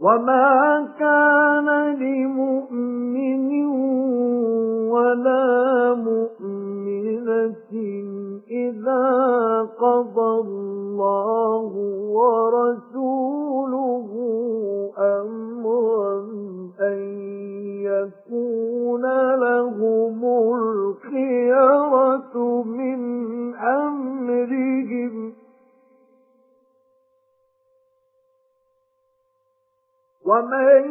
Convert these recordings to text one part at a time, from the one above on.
وَمَا كَانَ لِمُؤْمِنٍ وَلَا مُؤْمِنَةٍ إِذَا قَضَى اللَّهُ وَرَسُولُهُ وَمَن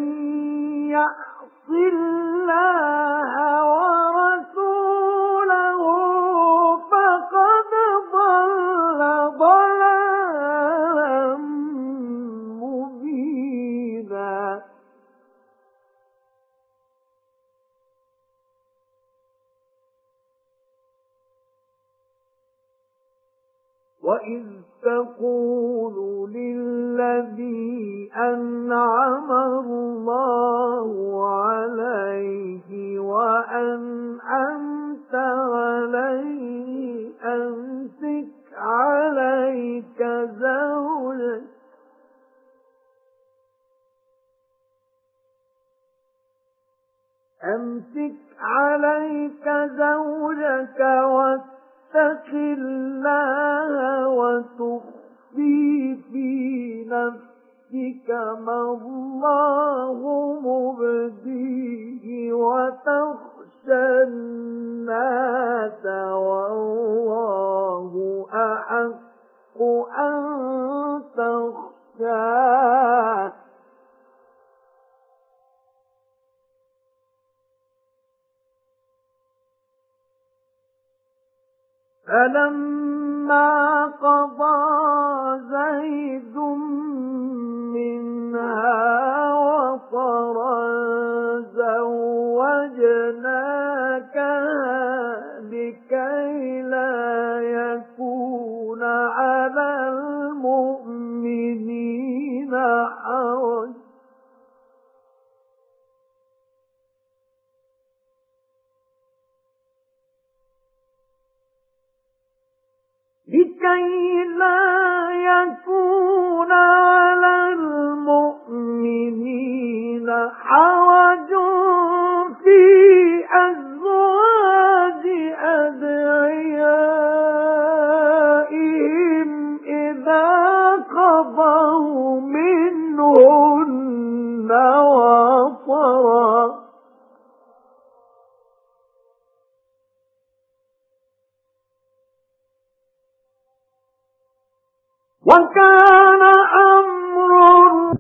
يَعْصِ اللَّهَ وَإِذْ تَقُولُ لِلَّذِي أَنْعَمَ اللَّهُ عَلَيْهِ وَأَنْعَمْتَ عَلَيْهِ أَمْسِكْ عَلَيْكَ زَوْجَكَ أَمْسِكْ عَلَيْكَ زَوْجَكَ وَاتَّقِ اللَّهَ وَتُخْفِي فِي نَفْسِكَ مَا اللَّهُ مُبْدِيهِ وَتَخْشَى النَّاسَ وَاللَّهُ أَحَقُّ أَن تَخْشَاهُ. فَلَمَّا قَضَى زَيْدٌ مِنْهَا وَطَرًا زَوَّجْنَاكَهَا كي لا يكون على المؤمنين حرج في وكان